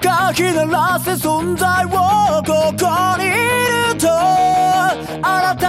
かき鳴らせ存在をここにいると新た